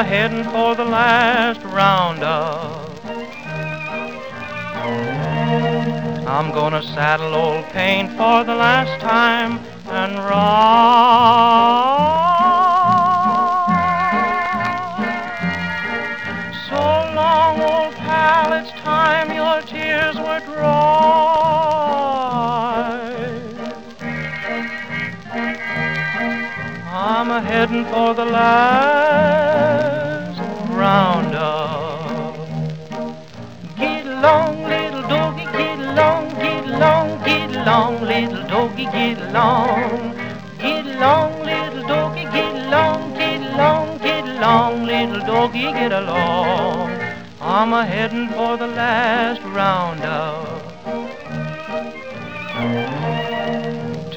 a heading for the last roundup. I'm gonna saddle old Paint for the last time and ride. So long, old pal, it's time your tears were dry. I'm a heading for the last roundup. Get along, little doggy, get along, get along, get along, little doggy, get along. Get along, little doggy, get along, get along, get along, little doggy, get along. I'm a heading for the last roundup.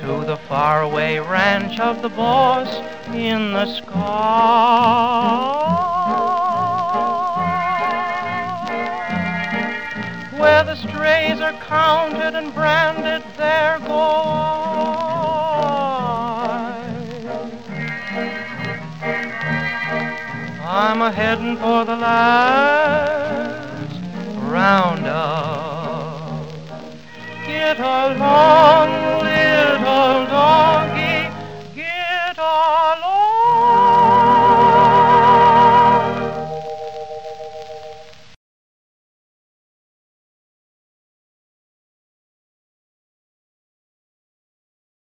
To the faraway ranch of the boss in the sky. Where the strays are counted and branded, there go I. I'm a heading for the last roundup. Get along,